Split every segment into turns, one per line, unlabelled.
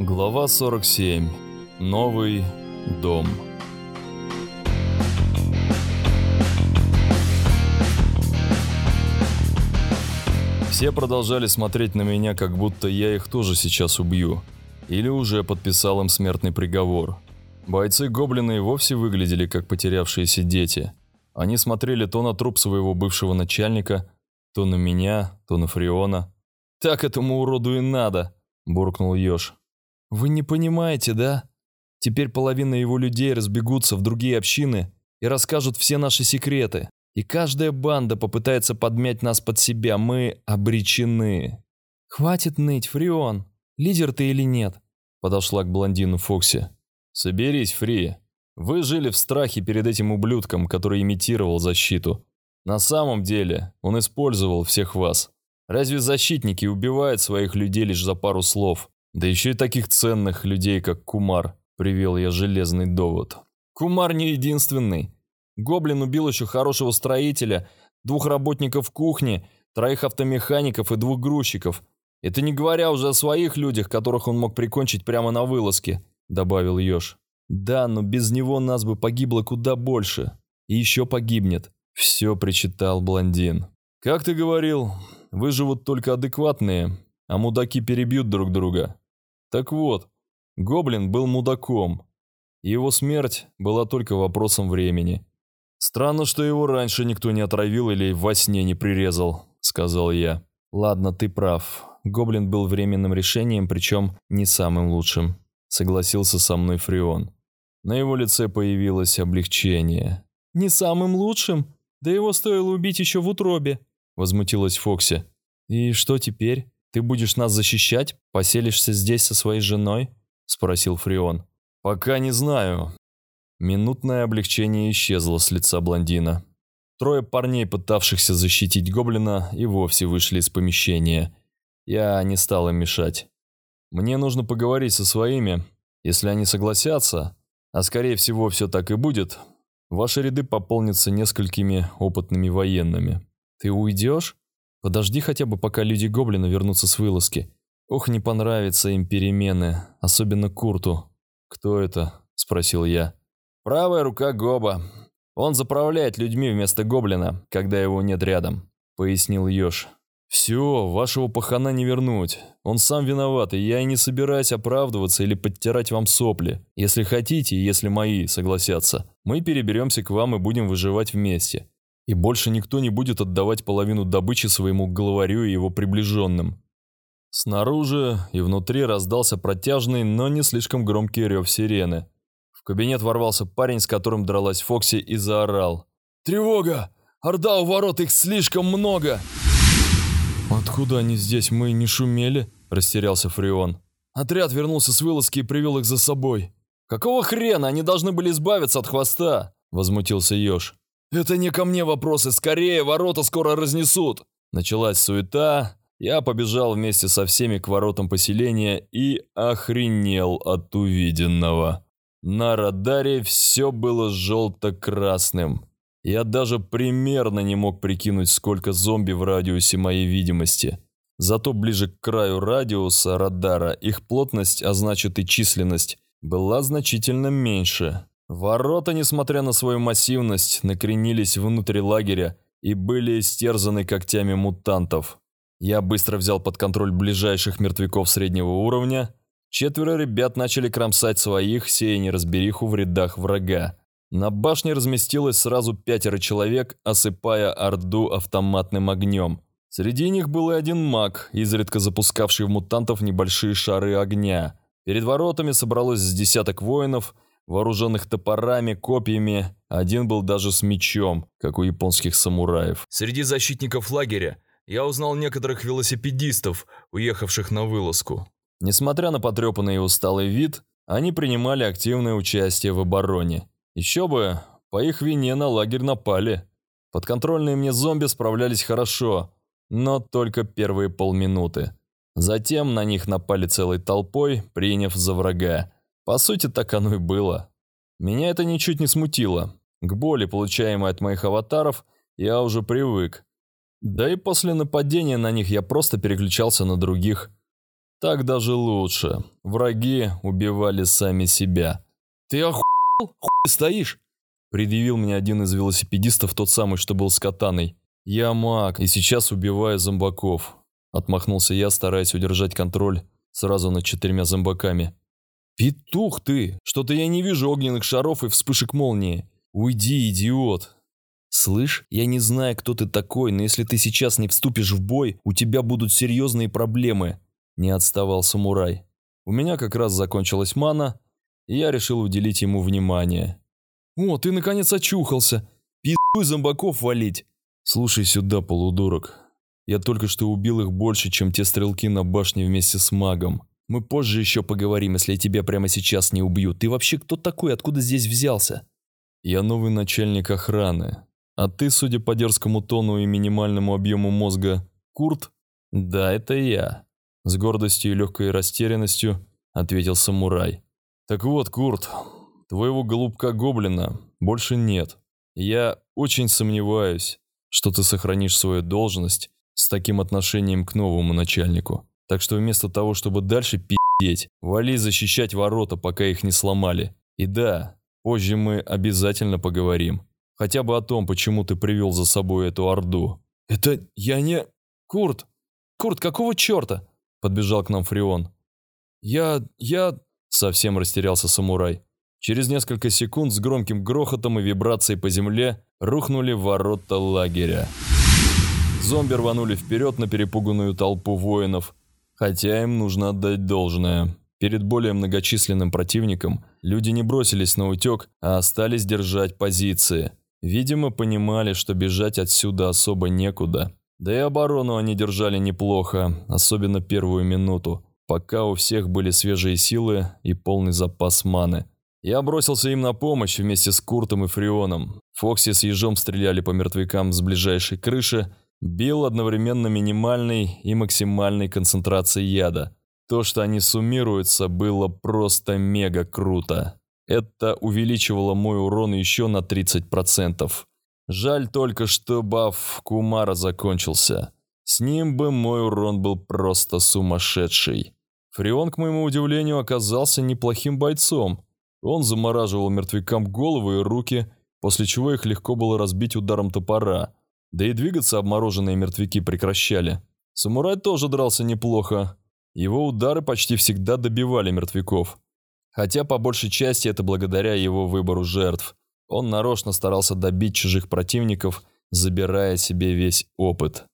Глава 47. Новый дом. Все продолжали смотреть на меня, как будто я их тоже сейчас убью. Или уже подписал им смертный приговор. Бойцы-гоблины и вовсе выглядели как потерявшиеся дети. Они смотрели то на труп своего бывшего начальника, то на меня, то на Фриона. «Так этому уроду и надо!» – буркнул Ёж. «Вы не понимаете, да? Теперь половина его людей разбегутся в другие общины и расскажут все наши секреты. И каждая банда попытается подмять нас под себя. Мы обречены». «Хватит ныть, Фрион. Лидер ты или нет?» Подошла к блондину Фокси. «Соберись, Фри. Вы жили в страхе перед этим ублюдком, который имитировал защиту. На самом деле он использовал всех вас. Разве защитники убивают своих людей лишь за пару слов? Да еще и таких ценных людей, как Кумар, привел я железный довод. Кумар не единственный. Гоблин убил еще хорошего строителя, двух работников кухни, троих автомехаников и двух грузчиков. Это не говоря уже о своих людях, которых он мог прикончить прямо на вылазке, добавил Ёж. Да, но без него нас бы погибло куда больше. И еще погибнет. Все причитал блондин. Как ты говорил, выживут только адекватные, а мудаки перебьют друг друга. Так вот, Гоблин был мудаком. Его смерть была только вопросом времени. «Странно, что его раньше никто не отравил или во сне не прирезал», — сказал я. «Ладно, ты прав. Гоблин был временным решением, причем не самым лучшим», — согласился со мной Фреон. На его лице появилось облегчение. «Не самым лучшим? Да его стоило убить еще в утробе», — возмутилась Фокси. «И что теперь?» «Ты будешь нас защищать? Поселишься здесь со своей женой?» – спросил Фрион. «Пока не знаю». Минутное облегчение исчезло с лица блондина. Трое парней, пытавшихся защитить гоблина, и вовсе вышли из помещения. Я не стал им мешать. Мне нужно поговорить со своими. Если они согласятся, а скорее всего все так и будет, ваши ряды пополнятся несколькими опытными военными. Ты уйдешь? Подожди хотя бы, пока люди-гоблина вернутся с вылазки. Ох, не понравятся им перемены, особенно Курту. «Кто это?» – спросил я. «Правая рука Гоба. Он заправляет людьми вместо гоблина, когда его нет рядом», – пояснил Ёж. «Все, вашего пахана не вернуть. Он сам виноват, и я и не собираюсь оправдываться или подтирать вам сопли. Если хотите, если мои согласятся, мы переберемся к вам и будем выживать вместе и больше никто не будет отдавать половину добычи своему главарю и его приближенным. Снаружи и внутри раздался протяжный, но не слишком громкий рев сирены. В кабинет ворвался парень, с которым дралась Фокси, и заорал. «Тревога! Орда у ворот, их слишком много!» «Откуда они здесь? Мы не шумели?» – растерялся Фреон. «Отряд вернулся с вылазки и привел их за собой». «Какого хрена? Они должны были избавиться от хвоста!» – возмутился Ёж. «Это не ко мне вопросы, скорее, ворота скоро разнесут!» Началась суета, я побежал вместе со всеми к воротам поселения и охренел от увиденного. На радаре все было желто-красным. Я даже примерно не мог прикинуть, сколько зомби в радиусе моей видимости. Зато ближе к краю радиуса радара их плотность, а значит и численность, была значительно меньше. Ворота, несмотря на свою массивность, накренились внутрь лагеря и были истерзаны когтями мутантов. Я быстро взял под контроль ближайших мертвяков среднего уровня. Четверо ребят начали кромсать своих, сея неразбериху в рядах врага. На башне разместилось сразу пятеро человек, осыпая Орду автоматным огнем. Среди них был и один маг, изредка запускавший в мутантов небольшие шары огня. Перед воротами собралось с десяток воинов – вооруженных топорами, копьями, один был даже с мечом, как у японских самураев. Среди защитников лагеря я узнал некоторых велосипедистов, уехавших на вылазку. Несмотря на потрепанный и усталый вид, они принимали активное участие в обороне. Еще бы, по их вине на лагерь напали. Подконтрольные мне зомби справлялись хорошо, но только первые полминуты. Затем на них напали целой толпой, приняв за врага. По сути, так оно и было. Меня это ничуть не смутило. К боли, получаемой от моих аватаров, я уже привык. Да и после нападения на них я просто переключался на других. Так даже лучше. Враги убивали сами себя.
«Ты охуел? Хуй стоишь?»
Предъявил мне один из велосипедистов, тот самый, что был с катаной. «Я маг, и сейчас убиваю зомбаков», – отмахнулся я, стараясь удержать контроль сразу над четырьмя зомбаками.
«Петух ты! Что-то я не вижу огненных шаров и вспышек молнии. Уйди, идиот!»
«Слышь, я не знаю, кто ты такой, но если ты сейчас не вступишь в бой, у тебя будут серьезные проблемы», – не отставал самурай. У меня как раз закончилась мана, и я решил уделить ему внимание.
«О, ты наконец очухался! Пиздуй зомбаков валить!»
«Слушай сюда, полудурок. Я только что убил их больше, чем те стрелки на башне вместе с магом. Мы позже еще поговорим, если я тебя прямо сейчас не убью. Ты вообще кто такой? Откуда здесь взялся?» «Я новый начальник охраны. А ты, судя по дерзкому тону и минимальному объему мозга, Курт?» «Да, это я», — с гордостью и легкой растерянностью ответил самурай. «Так вот, Курт, твоего голубка-гоблина больше нет. Я очень сомневаюсь, что ты сохранишь свою должность с таким отношением к новому начальнику. Так что вместо того, чтобы дальше пи***ть, вали защищать ворота, пока их не сломали. И да, позже мы обязательно поговорим. Хотя бы о том, почему ты привел за собой эту орду.
Это я не... Курт! Курт, какого черта? Подбежал к нам Фреон. Я... я...
Совсем растерялся самурай. Через несколько секунд с громким грохотом и вибрацией по земле рухнули ворота лагеря. Зомби рванули вперед на перепуганную толпу воинов, хотя им нужно отдать должное. Перед более многочисленным противником люди не бросились на утек, а остались держать позиции. Видимо, понимали, что бежать отсюда особо некуда. Да и оборону они держали неплохо, особенно первую минуту, пока у всех были свежие силы и полный запас маны. Я бросился им на помощь вместе с Куртом и Фрионом. Фокси с ежом стреляли по мертвякам с ближайшей крыши, бил одновременно минимальной и максимальной концентрацией яда. То, что они суммируются, было просто мега круто. Это увеличивало мой урон еще на 30%. Жаль только, что баф Кумара закончился. С ним бы мой урон был просто сумасшедший. Фреон, к моему удивлению, оказался неплохим бойцом. Он замораживал мертвякам головы и руки, после чего их легко было разбить ударом топора – да и двигаться обмороженные мертвяки прекращали. Самурай тоже дрался неплохо. Его удары почти всегда добивали мертвяков. Хотя по большей части это благодаря его выбору жертв. Он нарочно старался добить чужих противников, забирая себе весь опыт.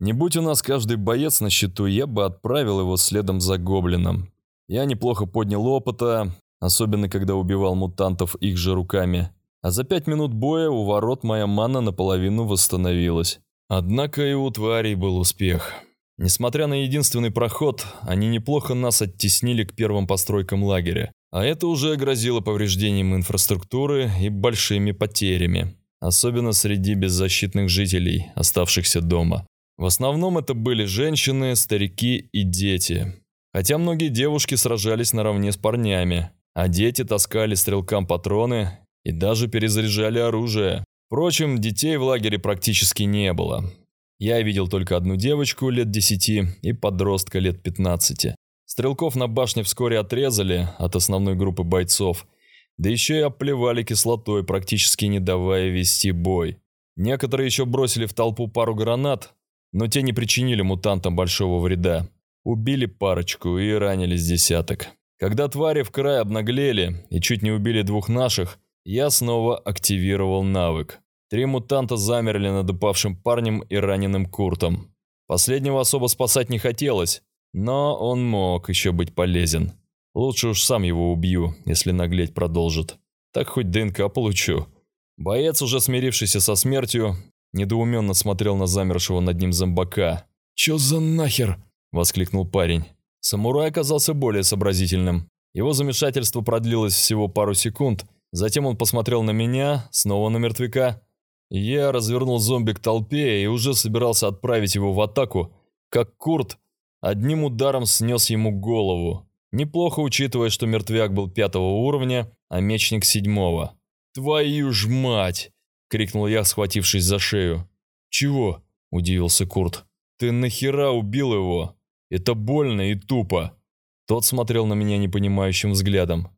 Не будь у нас каждый боец на счету, я бы отправил его следом за гоблином. Я неплохо поднял опыта, особенно когда убивал мутантов их же руками а за пять минут боя у ворот моя мана наполовину восстановилась. Однако и у тварей был успех. Несмотря на единственный проход, они неплохо нас оттеснили к первым постройкам лагеря, а это уже грозило повреждением инфраструктуры и большими потерями, особенно среди беззащитных жителей, оставшихся дома. В основном это были женщины, старики и дети. Хотя многие девушки сражались наравне с парнями, а дети таскали стрелкам патроны и даже перезаряжали оружие. Впрочем, детей в лагере практически не было. Я видел только одну девочку лет десяти и подростка лет пятнадцати. Стрелков на башне вскоре отрезали от основной группы бойцов, да еще и оплевали кислотой, практически не давая вести бой. Некоторые еще бросили в толпу пару гранат, но те не причинили мутантам большого вреда. Убили парочку и ранили с десяток. Когда твари в край обнаглели и чуть не убили двух наших, я снова активировал навык. Три мутанта замерли над упавшим парнем и раненым Куртом. Последнего особо спасать не хотелось, но он мог еще быть полезен. Лучше уж сам его убью, если наглеть продолжит. Так хоть ДНК получу. Боец, уже смирившийся со смертью, недоуменно смотрел на замершего над ним зомбака.
«Чё за нахер?»
– воскликнул парень. Самурай оказался более сообразительным. Его замешательство продлилось всего пару секунд, Затем он посмотрел на меня, снова на мертвяка. Я развернул зомби к толпе и уже собирался отправить его в атаку, как Курт одним ударом снес ему голову. Неплохо учитывая, что мертвяк был пятого уровня, а мечник седьмого. «Твою ж мать!» — крикнул я, схватившись за шею. «Чего?» — удивился Курт. «Ты нахера убил его? Это больно и тупо. Тот смотрел на меня непонимающим взглядом.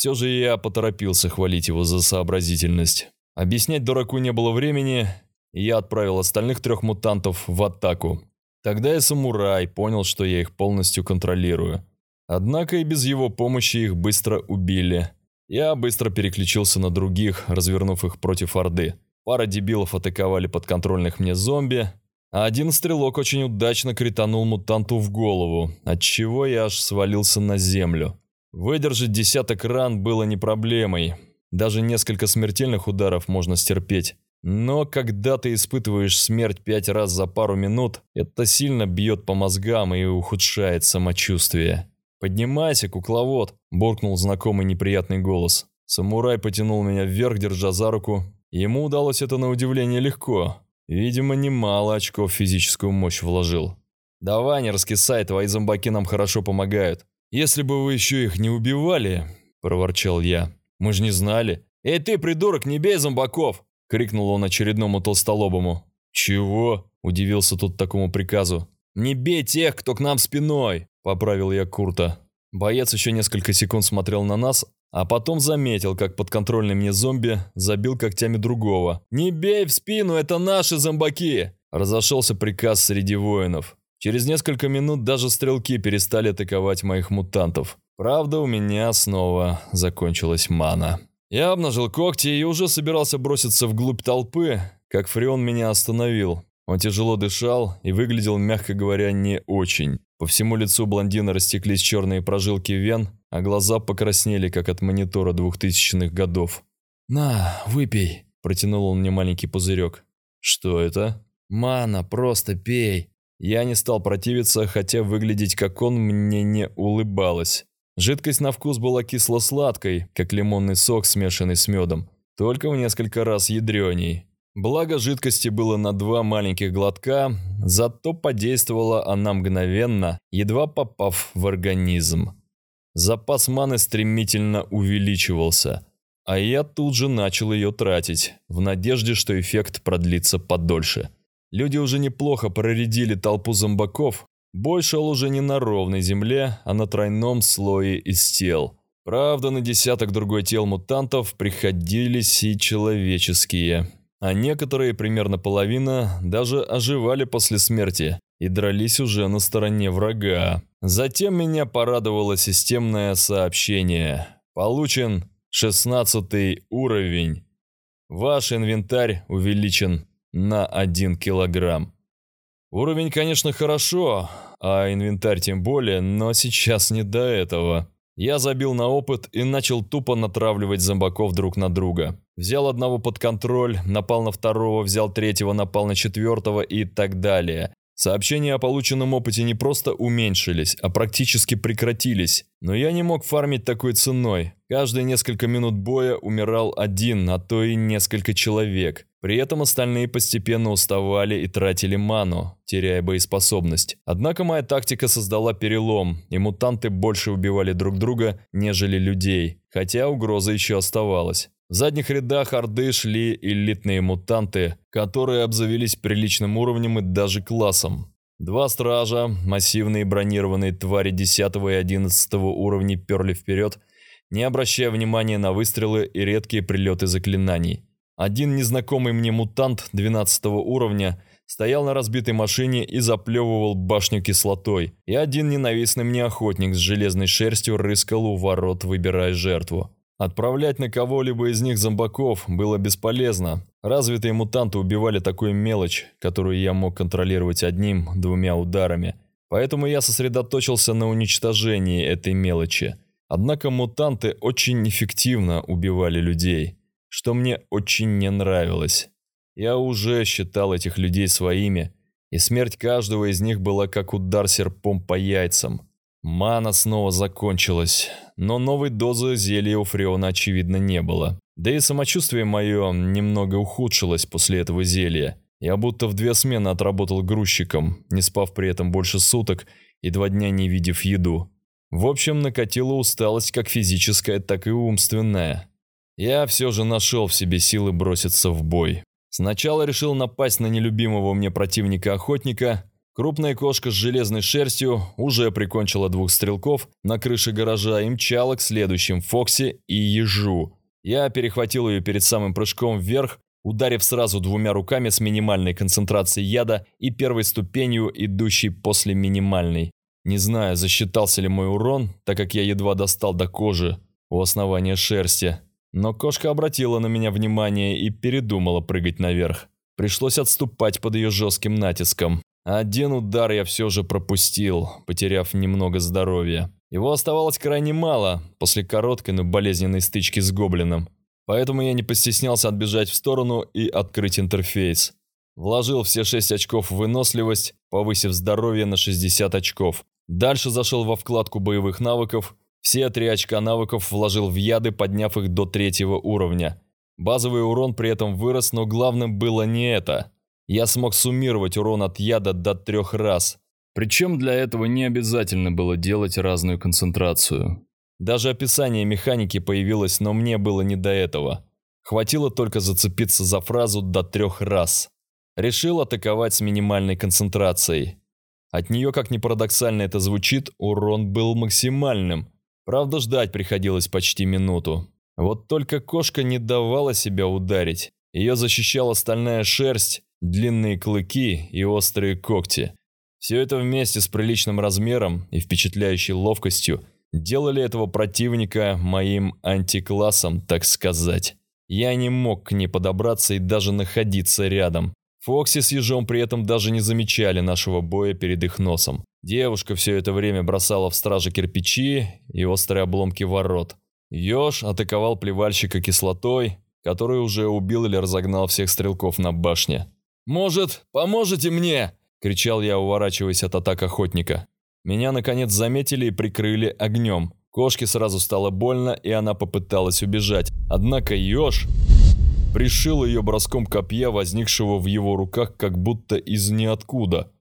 Все же я поторопился хвалить его за сообразительность. Объяснять дураку не было времени, и я отправил остальных трех мутантов в атаку. Тогда и самурай понял, что я их полностью контролирую. Однако и без его помощи их быстро убили. Я быстро переключился на других, развернув их против Орды. Пара дебилов атаковали подконтрольных мне зомби, а один стрелок очень удачно кританул мутанту в голову, отчего я аж свалился на землю. Выдержать десяток ран было не проблемой. Даже несколько смертельных ударов можно стерпеть. Но когда ты испытываешь смерть пять раз за пару минут, это сильно бьет по мозгам и ухудшает самочувствие. «Поднимайся, кукловод!» – буркнул знакомый неприятный голос. Самурай потянул меня вверх, держа за руку. Ему удалось это на удивление легко. Видимо, немало очков физическую мощь вложил. «Давай, не раскисай, твои зомбаки нам хорошо помогают. Если бы вы еще их не убивали...» – проворчал я. «Мы же не знали». «Эй ты, придурок, не бей зомбаков!» – крикнул он очередному толстолобому. «Чего?» – удивился тут такому приказу. «Не бей тех, кто к нам спиной!» – поправил я Курта. Боец еще несколько секунд смотрел на нас, а потом заметил, как подконтрольный мне зомби забил когтями другого. «Не бей в спину, это наши зомбаки!» Разошелся приказ среди воинов. Через несколько минут даже стрелки перестали атаковать моих мутантов. Правда, у меня снова закончилась мана. Я обнажил когти и уже собирался броситься вглубь толпы, как Фреон меня остановил. Он тяжело дышал и выглядел, мягко говоря, не очень. По всему лицу блондина растеклись черные прожилки вен, а глаза покраснели, как от монитора двухтысячных годов. «На, выпей», – протянул он мне маленький пузырек. «Что это?» «Мана, просто пей». Я не стал противиться, хотя выглядеть как он мне не улыбалось. Жидкость на вкус была кисло-сладкой, как лимонный сок, смешанный с медом, только в несколько раз ядреней. Благо жидкости было на два маленьких глотка, зато подействовала она мгновенно, едва попав в организм. Запас маны стремительно увеличивался, а я тут же начал ее тратить, в надежде, что эффект продлится подольше. Люди уже неплохо проредили толпу зомбаков, бой шел уже не на ровной земле, а на тройном слое из тел. Правда, на десяток другой тел мутантов приходились и человеческие – а некоторые, примерно половина, даже оживали после смерти и дрались уже на стороне врага. Затем меня порадовало системное сообщение. Получен 16 уровень. Ваш инвентарь увеличен на 1 килограмм. Уровень, конечно, хорошо, а инвентарь тем более, но сейчас не до этого. Я забил на опыт и начал тупо натравливать зомбаков друг на друга. Взял одного под контроль, напал на второго, взял третьего, напал на четвертого и так далее. Сообщения о полученном опыте не просто уменьшились, а практически прекратились. Но я не мог фармить такой ценой. Каждые несколько минут боя умирал один, а то и несколько человек. При этом остальные постепенно уставали и тратили ману, теряя боеспособность. Однако моя тактика создала перелом, и мутанты больше убивали друг друга, нежели людей, хотя угроза еще оставалась. В задних рядах Орды шли элитные мутанты, которые обзавелись приличным уровнем и даже классом. Два стража, массивные бронированные твари 10 и 11 уровней перли вперед, не обращая внимания на выстрелы и редкие прилеты заклинаний. Один незнакомый мне мутант 12 уровня стоял на разбитой машине и заплевывал башню кислотой, и один ненавистный мне охотник с железной шерстью рыскал у ворот, выбирая жертву. Отправлять на кого-либо из них зомбаков было бесполезно. Развитые мутанты убивали такую мелочь, которую я мог контролировать одним-двумя ударами. Поэтому я сосредоточился на уничтожении этой мелочи. Однако мутанты очень эффективно убивали людей, что мне очень не нравилось. Я уже считал этих людей своими, и смерть каждого из них была как удар серпом по яйцам. Мана снова закончилась, но новой дозы зелья у Фреона очевидно не было. Да и самочувствие мое немного ухудшилось после этого зелья. Я будто в две смены отработал грузчиком, не спав при этом больше суток и два дня не видев еду. В общем, накатила усталость как физическая, так и умственная. Я все же нашел в себе силы броситься в бой. Сначала решил напасть на нелюбимого мне противника-охотника, Крупная кошка с железной шерстью уже прикончила двух стрелков на крыше гаража и мчала к следующим Фокси и Ежу. Я перехватил ее перед самым прыжком вверх, ударив сразу двумя руками с минимальной концентрацией яда и первой ступенью, идущей после минимальной. Не знаю, засчитался ли мой урон, так как я едва достал до кожи у основания шерсти. Но кошка обратила на меня внимание и передумала прыгать наверх. Пришлось отступать под ее жестким натиском. Один удар я все же пропустил, потеряв немного здоровья. Его оставалось крайне мало после короткой, но болезненной стычки с гоблином. Поэтому я не постеснялся отбежать в сторону и открыть интерфейс. Вложил все 6 очков в выносливость, повысив здоровье на 60 очков. Дальше зашел во вкладку боевых навыков. Все три очка навыков вложил в яды, подняв их до третьего уровня. Базовый урон при этом вырос, но главным было не это. Я смог суммировать урон от яда до трех раз. Причем для этого не обязательно было делать разную концентрацию. Даже описание механики появилось, но мне было не до этого. Хватило только зацепиться за фразу до трех раз. Решил атаковать с минимальной концентрацией. От нее, как ни парадоксально это звучит, урон был максимальным. Правда, ждать приходилось почти минуту. Вот только кошка не давала себя ударить. Ее защищала стальная шерсть, длинные клыки и острые когти. Все это вместе с приличным размером и впечатляющей ловкостью делали этого противника моим антиклассом, так сказать. Я не мог к ней подобраться и даже находиться рядом. Фокси с ежом при этом даже не замечали нашего боя перед их носом. Девушка все это время бросала в стражи кирпичи и острые обломки ворот. Еж атаковал плевальщика кислотой, который уже убил или разогнал всех стрелков на башне. «Может, поможете мне?» – кричал я, уворачиваясь от атак охотника. Меня, наконец, заметили и прикрыли огнем. Кошке сразу стало больно, и она попыталась убежать. Однако еж пришил ее броском копья, возникшего в его руках как будто из ниоткуда.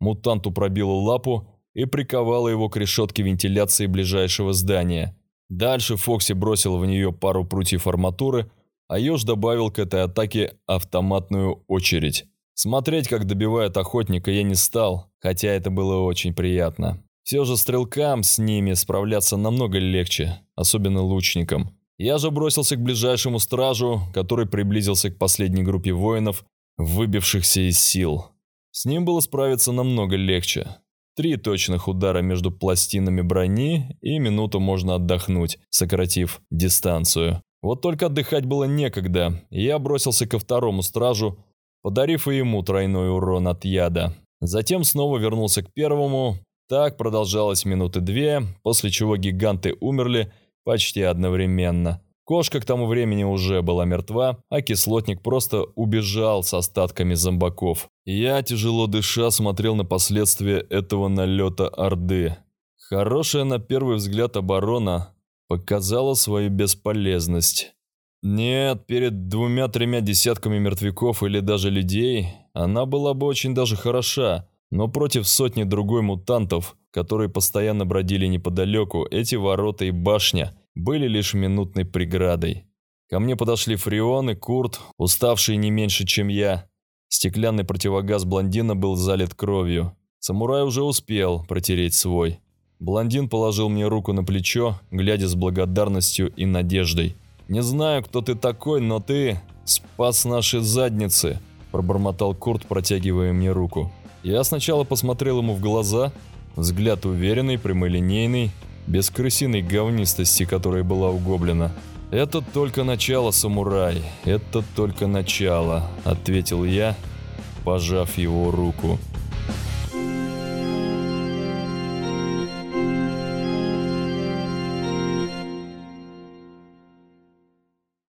Мутанту пробила лапу и приковала его к решетке вентиляции ближайшего здания. Дальше Фокси бросил в нее пару прутьев арматуры, а еж добавил к этой атаке автоматную очередь. Смотреть, как добивают охотника, я не стал, хотя это было очень приятно. Все же стрелкам с ними справляться намного легче, особенно лучникам. Я же бросился к ближайшему стражу, который приблизился к последней группе воинов, выбившихся из сил. С ним было справиться намного легче. Три точных удара между пластинами брони, и минуту можно отдохнуть, сократив дистанцию. Вот только отдыхать было некогда, и я бросился ко второму стражу, подарив и ему тройной урон от яда. Затем снова вернулся к первому. Так продолжалось минуты две, после чего гиганты умерли, Почти одновременно. Кошка к тому времени уже была мертва, а кислотник просто убежал с остатками зомбаков. Я, тяжело дыша, смотрел на последствия этого налета Орды. Хорошая на первый взгляд оборона показала свою бесполезность. Нет, перед двумя-тремя десятками мертвяков или даже людей она была бы очень даже хороша, но против сотни другой мутантов, которые постоянно бродили неподалеку, эти ворота и башня были лишь минутной преградой. Ко мне подошли Фрион и Курт, уставшие не меньше, чем я. Стеклянный противогаз блондина был залит кровью. Самурай уже успел протереть свой. Блондин положил мне руку на плечо, глядя с благодарностью и надеждой. «Не знаю, кто ты такой, но ты спас наши задницы», – пробормотал Курт, протягивая мне руку. Я сначала посмотрел ему в глаза, взгляд уверенный, прямолинейный, без крысиной говнистости, которая была у гоблина. «Это только начало, самурай, это только начало», — ответил я, пожав его руку.